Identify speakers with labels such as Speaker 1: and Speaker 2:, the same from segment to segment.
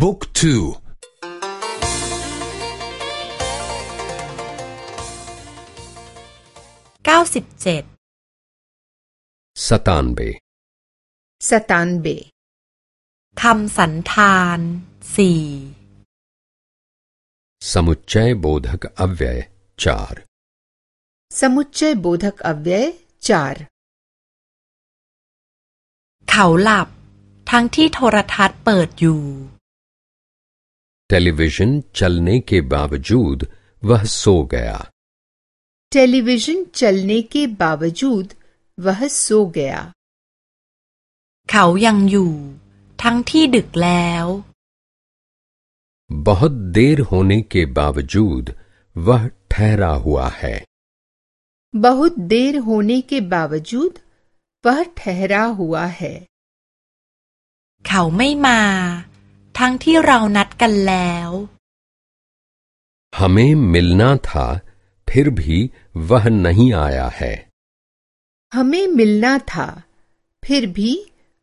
Speaker 1: บุ๊กทู
Speaker 2: เก้าสิบเจ็ด
Speaker 3: สตานเบ
Speaker 4: สตานเบ
Speaker 2: คำสันธานสี่
Speaker 3: สมุจเจ
Speaker 4: โบธ
Speaker 3: กอเวยจาร
Speaker 4: สมุจเจโบธกอเวยจาร
Speaker 2: เขาหลับทั้งที่โทรทัศน์เปิดอยู่
Speaker 3: television चलने के बावजूद वह सो गया
Speaker 4: टेलीविजन चलने के बावजूद वह सो गया
Speaker 2: เขายังอยู่ ทั้งที่ดึกแล้ว
Speaker 3: बहुत देर होने के बावजूद वह ठहरा हुआ है
Speaker 4: बहुत देर होने के बावजूद वह ठहरा हुआ है
Speaker 2: เขาไม่มา ทั้งที่เรานัดกันแล้ว
Speaker 3: हमें मिलना था फिर भी वह नहीं आया है
Speaker 4: हमें मिलना था फिर भी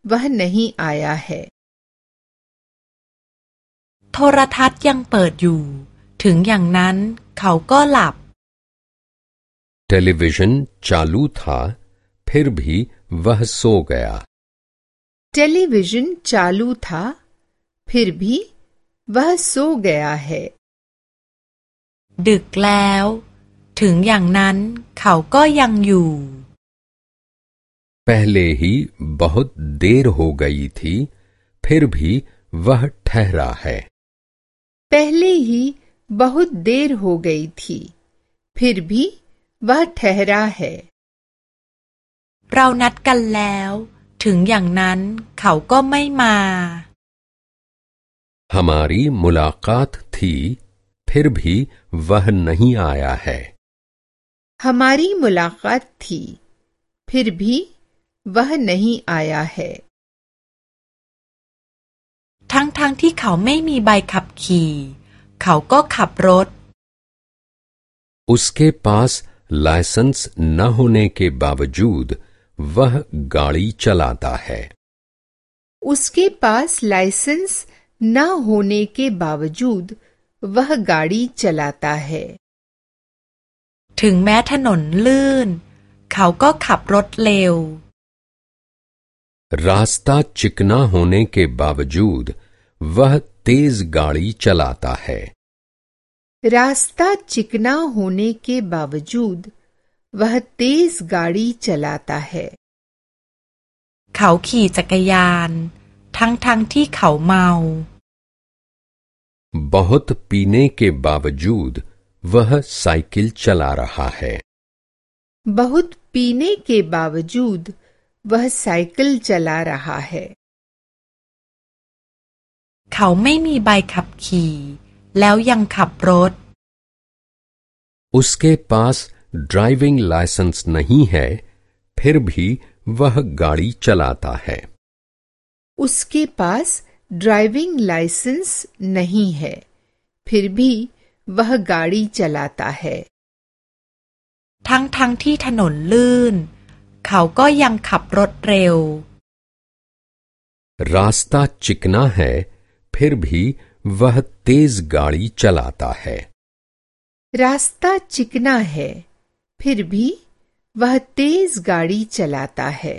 Speaker 4: वह नहीं आया है
Speaker 2: โทรทัศน์ยังเปิดอยู่ ถึงอย่างนั้นเขาก็หลับ
Speaker 3: टेलीविजन चालू था फिर भी वह सो गया
Speaker 4: टेलीविजन चालू था फिर भी वह सो गया है
Speaker 2: ดึกแล้ว ถึงอย่างนั้นเขาก็ยังอยู่
Speaker 3: पहले ही बहुत देर हो गई थी फिर भी वह ठहरा है
Speaker 4: पहले ही बहुत देर हो गई थी फिर भी वह ठहरा है
Speaker 2: เรานัดกันแล้ว ถึงอย่างนั้นเขาก็ไม่มา
Speaker 3: हमारी मुलाकात थी फिर भी वह नहीं आया है
Speaker 4: हमारी मुलाकात थी फिर भी वह नहीं आया है
Speaker 2: ทั้งๆทที่เขาไม่มีใบขับขี่ เขาก็ขับรถ
Speaker 3: उसके पास लाइसेंस न होने के बावजूद वह गाड़ी चलाता है
Speaker 4: उसके पास लाइसेंस न होने के बावजूद वह गाड़ी चलाता है
Speaker 2: ถึงแม้ถนนลื่น เขาก็ขับรถเร็ว
Speaker 3: रास्ता चिकना होने के बावजूद वह तेज गाड़ी चलाता है
Speaker 4: रास्ता चिकना होने के बावजूद वह तेज गाड़ी चलाता है
Speaker 2: เขาขี่จักรยาน ทั้งๆทที่เขาเมา
Speaker 3: बहुत पीने के बावजूद वह साइकिल चला रहा है
Speaker 4: बहुत पीने के बावजूद वह साइकिल चला रहा है
Speaker 2: เขาไม่มีใบขับขี่ แล้วยังขับรถ
Speaker 3: उसके पास ड्राइविंग लाइसेंस नहीं है फिर भी वह गाड़ी चलाता है
Speaker 4: उसके पास ड्राइविंग लाइसेंस नहीं है फिर भी वह गाड़ी चलाता है
Speaker 2: ทั้งๆทที่ถนนลื่น เขาก็ยังขับรถเร็ว
Speaker 3: रास्ता चिकना है फिर भी वह तेज गाड़ी चलाता है
Speaker 4: रास्ता चिकना है फिर भी वह तेज गाड़ी चलाता है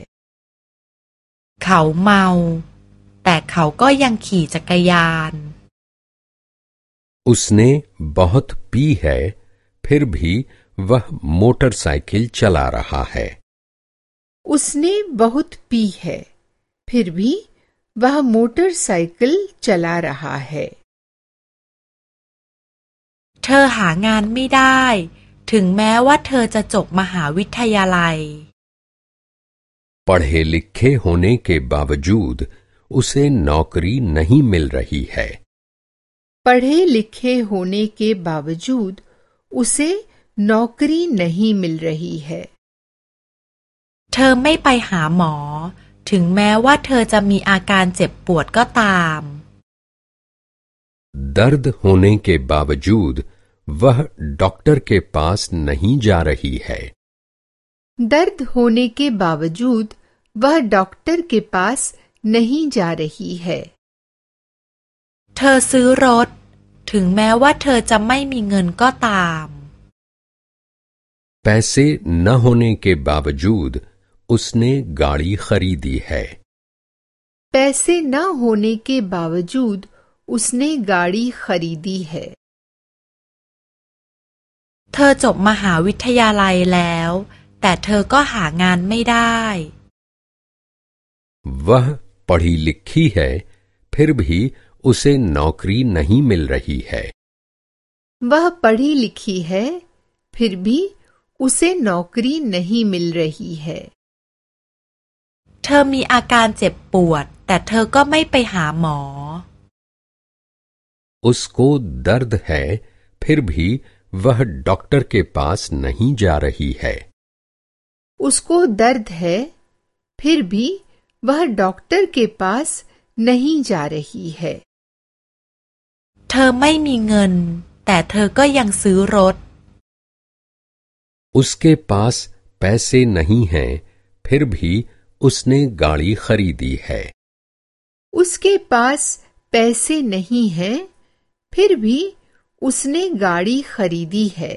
Speaker 2: เขาเมา แต่เขาก็ยังขี่จักรยาน
Speaker 3: उसने बहुत पी है फिर भी वह मोटरसाइकिल चला रहा है
Speaker 4: उसने बहुत पी है फिर भी वह मोटरसाइकिल चला रहा है
Speaker 2: เธอหางานไม่ได้ ถึงแม้ว่าเธอจะจบมหาวิทยาลัย
Speaker 3: पढ़े लिखे होने के बावजूद उसे नौकरी नहीं मिल रही है
Speaker 4: पढ़े लिखे होने के बावजूद उसे नौकरी नहीं मिल रही है
Speaker 2: เธอไม่ไปหาหมอ ถึงแม้ว่าเธอจะมีอาการเจ็บปวดก็ตาม
Speaker 3: दर्द होने के बावजूद वह डॉक्टर के पास नहीं जा रही है
Speaker 4: दर्द होने के बावजूद वह डॉक्टर के पास नहीं जा रही है
Speaker 2: เธ เธอซื้อรถ ถึงแม้ว่าเธอจะไม่มีเงินก็ตาม
Speaker 3: पैसे न होने के बावजूद उसने गाड़ी खरीदी है
Speaker 4: पैसे न होने के बावजूद उसने गाड़ी खरीदी है
Speaker 2: เธอจบมหาวิทยาลัยแล้ว แต่เธอก็หางานไม่ได้
Speaker 3: वह पढ़ी लिखी है फिर भी उसे नौकरी नहीं मिल रही है
Speaker 4: वह पढ़ी लिखी है फिर भी उसे नौकरी नहीं मिल रही है
Speaker 2: เธอมีอาการเจ็บปวด แต่เธอก็ไม่ไปหาหมอ
Speaker 3: उसको दर्द है फिर भी वह डॉक्टर के पास नहीं जा रही है
Speaker 4: उसको दर्द है फिर भी वह डॉक्टर के पास नहीं जा रही है
Speaker 2: เธอไม่มีเงิน แต่เธอก็ยังซื้อรถ
Speaker 3: उसके पास पैसे नहीं हैं फिर भी उसने गाड़ी खरीदी है
Speaker 4: उसके पास पैसे नहीं हैं फिर भी उसने गाड़ी खरीदी है